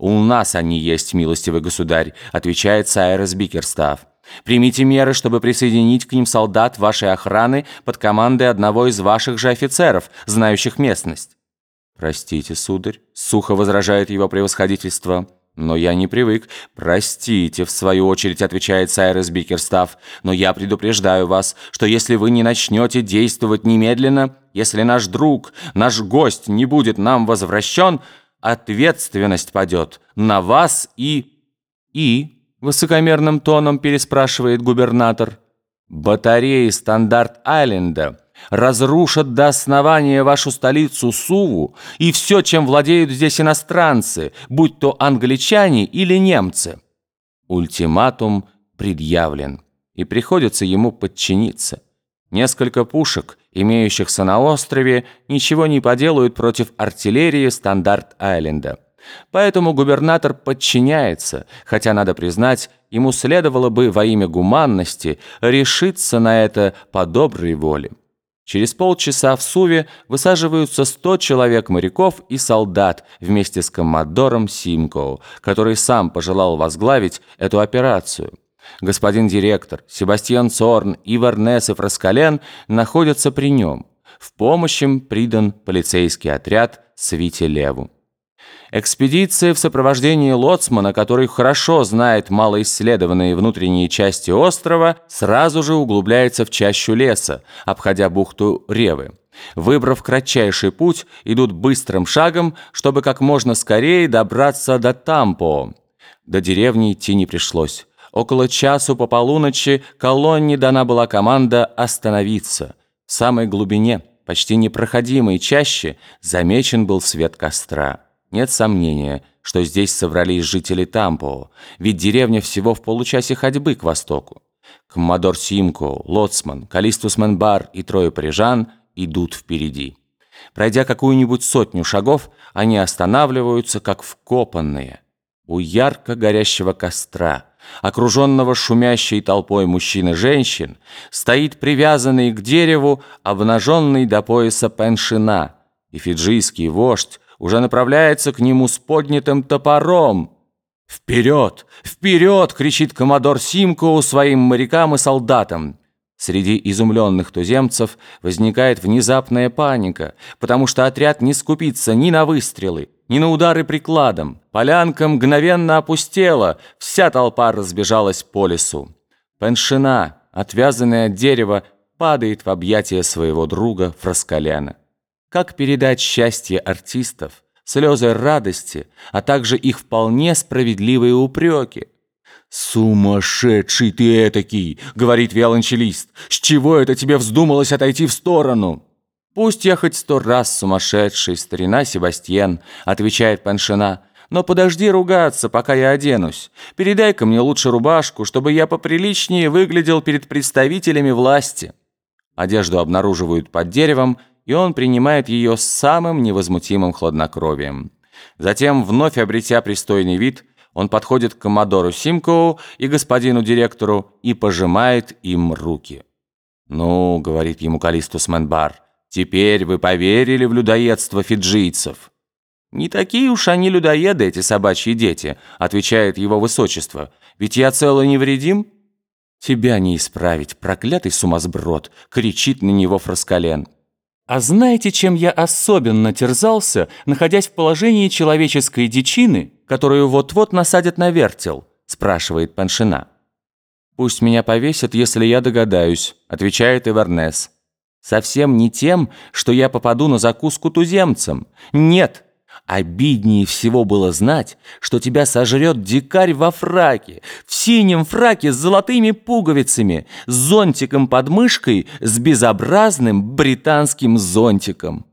«У нас они есть, милостивый государь», — отвечает Сайрес Бикерстав. «Примите меры, чтобы присоединить к ним солдат вашей охраны под командой одного из ваших же офицеров, знающих местность». «Простите, сударь», — сухо возражает его превосходительство. «Но я не привык». «Простите», — в свою очередь отвечает Сайрес Бикерстав. «Но я предупреждаю вас, что если вы не начнете действовать немедленно, если наш друг, наш гость не будет нам возвращен, ответственность падет на вас и... И... Высокомерным тоном переспрашивает губернатор. Батареи Стандарт-Айленда разрушат до основания вашу столицу Суву и все, чем владеют здесь иностранцы, будь то англичане или немцы. Ультиматум предъявлен, и приходится ему подчиниться. Несколько пушек, имеющихся на острове, ничего не поделают против артиллерии Стандарт-Айленда. Поэтому губернатор подчиняется, хотя, надо признать, ему следовало бы во имя гуманности решиться на это по доброй воле. Через полчаса в Суве высаживаются 100 человек моряков и солдат вместе с коммодором Симкоу, который сам пожелал возглавить эту операцию. Господин директор, Себастьян Цорн, и Фраскален находятся при нем. В помощь им придан полицейский отряд Свите Леву. Экспедиция в сопровождении лоцмана, который хорошо знает малоисследованные внутренние части острова, сразу же углубляется в чащу леса, обходя бухту Ревы. Выбрав кратчайший путь, идут быстрым шагом, чтобы как можно скорее добраться до Тампо. До деревни идти не пришлось. Около часу по полуночи колонне дана была команда остановиться. В самой глубине, почти непроходимой чаще, замечен был свет костра. Нет сомнения, что здесь собрались жители Тампо, ведь деревня всего в получасе ходьбы к востоку. Коммодор Симко, Лоцман, Калистус Менбар и трое парижан идут впереди. Пройдя какую-нибудь сотню шагов, они останавливаются, как вкопанные. У ярко горящего костра, окруженного шумящей толпой мужчин и женщин, стоит привязанный к дереву обнаженный до пояса пеншина, и фиджийский вождь уже направляется к нему с поднятым топором. «Вперед! Вперед!» — кричит коммодор Симкоу своим морякам и солдатам. Среди изумленных туземцев возникает внезапная паника, потому что отряд не скупится ни на выстрелы, ни на удары прикладом. Полянка мгновенно опустела, вся толпа разбежалась по лесу. Пеншина, отвязанная от дерева, падает в объятия своего друга Фраскаляна. Как передать счастье артистов, слезы радости, а также их вполне справедливые упреки? «Сумасшедший ты этакий!» — говорит виолончелист. «С чего это тебе вздумалось отойти в сторону?» «Пусть я хоть сто раз сумасшедший, старина Себастьян», — отвечает Паншина. «Но подожди ругаться, пока я оденусь. Передай-ка мне лучше рубашку, чтобы я поприличнее выглядел перед представителями власти». Одежду обнаруживают под деревом, и он принимает ее с самым невозмутимым хладнокровием. Затем, вновь обретя пристойный вид, он подходит к коммодору Симкоу и господину директору и пожимает им руки. «Ну, — говорит ему Калистус Менбар, — теперь вы поверили в людоедство фиджийцев». «Не такие уж они людоеды, эти собачьи дети», — отвечает его высочество. «Ведь я цел и невредим». «Тебя не исправить, проклятый сумасброд!» — кричит на него Фраскален. А знаете, чем я особенно терзался, находясь в положении человеческой дичины, которую вот-вот насадят на вертел?» – спрашивает Паншина. «Пусть меня повесят, если я догадаюсь», – отвечает Ивернес. «Совсем не тем, что я попаду на закуску туземцам. Нет, Обиднее всего было знать, что тебя сожрет дикарь во фраке, в синем фраке с золотыми пуговицами, с зонтиком под мышкой, с безобразным британским зонтиком.